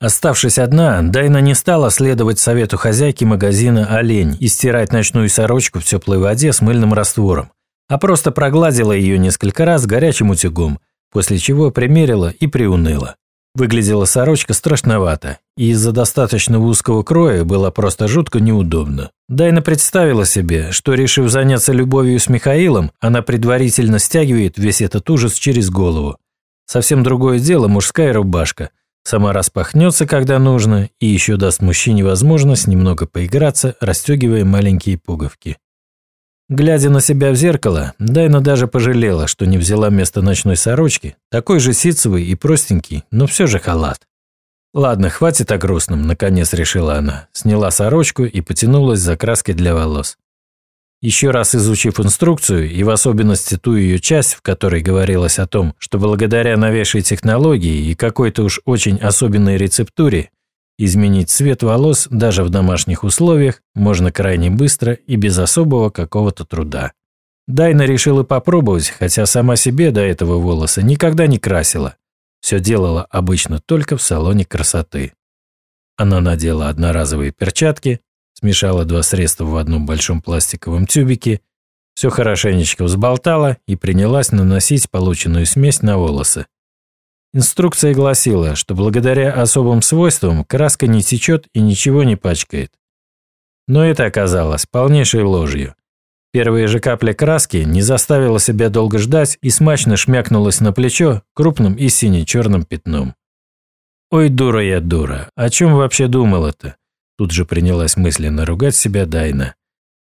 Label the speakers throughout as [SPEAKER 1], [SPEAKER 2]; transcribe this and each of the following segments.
[SPEAKER 1] Оставшись одна, Дайна не стала следовать совету хозяйки магазина «Олень» и стирать ночную сорочку в теплой воде с мыльным раствором, а просто прогладила ее несколько раз горячим утюгом, после чего примерила и приуныла. Выглядела сорочка страшновато, и из-за достаточно узкого кроя было просто жутко неудобно. Дайна представила себе, что, решив заняться любовью с Михаилом, она предварительно стягивает весь этот ужас через голову. Совсем другое дело мужская рубашка. Сама распахнется, когда нужно, и еще даст мужчине возможность немного поиграться, расстегивая маленькие пуговки. Глядя на себя в зеркало, Дайна даже пожалела, что не взяла место ночной сорочки, такой же ситцевый и простенький, но все же халат. «Ладно, хватит о грустном», – наконец решила она. Сняла сорочку и потянулась за краской для волос. Еще раз изучив инструкцию, и в особенности ту ее часть, в которой говорилось о том, что благодаря новейшей технологии и какой-то уж очень особенной рецептуре Изменить цвет волос даже в домашних условиях можно крайне быстро и без особого какого-то труда. Дайна решила попробовать, хотя сама себе до этого волосы никогда не красила. Все делала обычно только в салоне красоты. Она надела одноразовые перчатки, смешала два средства в одном большом пластиковом тюбике, все хорошенечко взболтала и принялась наносить полученную смесь на волосы. Инструкция гласила, что благодаря особым свойствам краска не течет и ничего не пачкает. Но это оказалось полнейшей ложью. Первая же капля краски не заставила себя долго ждать и смачно шмякнулась на плечо крупным и сине-черным пятном. «Ой, дура я дура, о чем вообще думала-то?» Тут же принялась мысленно ругать себя Дайна.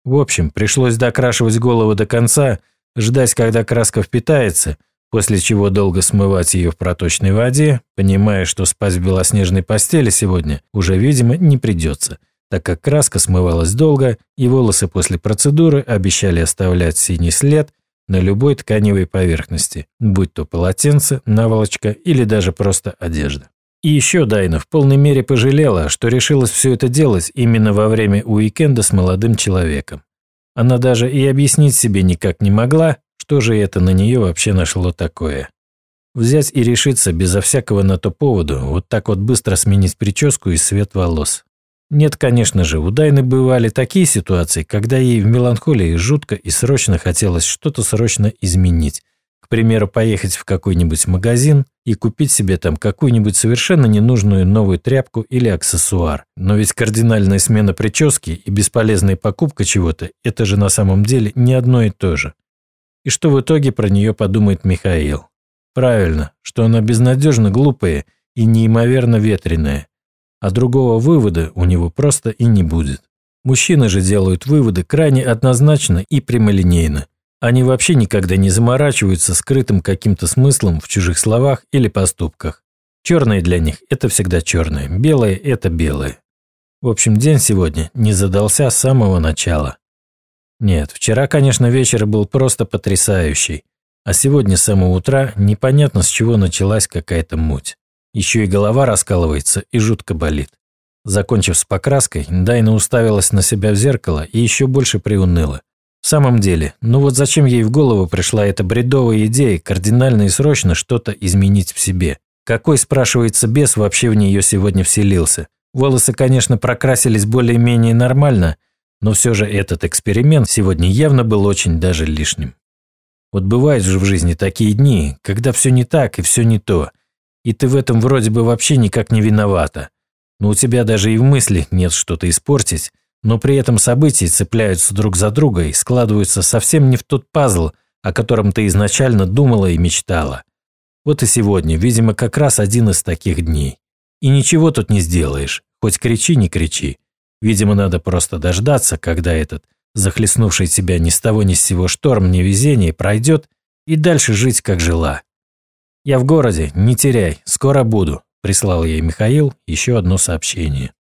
[SPEAKER 1] В общем, пришлось докрашивать голову до конца, ждать, когда краска впитается – после чего долго смывать ее в проточной воде, понимая, что спать в белоснежной постели сегодня уже, видимо, не придется, так как краска смывалась долго, и волосы после процедуры обещали оставлять синий след на любой тканевой поверхности, будь то полотенце, наволочка или даже просто одежда. И еще Дайна в полной мере пожалела, что решилась все это делать именно во время уикенда с молодым человеком. Она даже и объяснить себе никак не могла, что же это на нее вообще нашло такое? Взять и решиться безо всякого на то поводу, вот так вот быстро сменить прическу и цвет волос. Нет, конечно же, у Дайны бывали такие ситуации, когда ей в меланхолии жутко и срочно хотелось что-то срочно изменить. Примеру, поехать в какой-нибудь магазин и купить себе там какую-нибудь совершенно ненужную новую тряпку или аксессуар. Но ведь кардинальная смена прически и бесполезная покупка чего-то – это же на самом деле не одно и то же. И что в итоге про нее подумает Михаил? Правильно, что она безнадежно глупая и неимоверно ветреная. А другого вывода у него просто и не будет. Мужчины же делают выводы крайне однозначно и прямолинейно. Они вообще никогда не заморачиваются скрытым каким-то смыслом в чужих словах или поступках. Черное для них – это всегда черное, белое – это белое. В общем, день сегодня не задался с самого начала. Нет, вчера, конечно, вечер был просто потрясающий. А сегодня с самого утра непонятно с чего началась какая-то муть. Еще и голова раскалывается и жутко болит. Закончив с покраской, Дайна уставилась на себя в зеркало и еще больше приуныла. В самом деле, ну вот зачем ей в голову пришла эта бредовая идея кардинально и срочно что-то изменить в себе? Какой, спрашивается, бес вообще в нее сегодня вселился? Волосы, конечно, прокрасились более-менее нормально – но все же этот эксперимент сегодня явно был очень даже лишним. Вот бывают же в жизни такие дни, когда все не так и все не то, и ты в этом вроде бы вообще никак не виновата. Но у тебя даже и в мысли нет что-то испортить, но при этом события цепляются друг за друга и складываются совсем не в тот пазл, о котором ты изначально думала и мечтала. Вот и сегодня, видимо, как раз один из таких дней. И ничего тут не сделаешь, хоть кричи, не кричи. Видимо, надо просто дождаться, когда этот захлестнувший тебя ни с того ни с сего шторм невезения пройдет, и дальше жить, как жила. «Я в городе, не теряй, скоро буду», – прислал ей Михаил еще одно сообщение.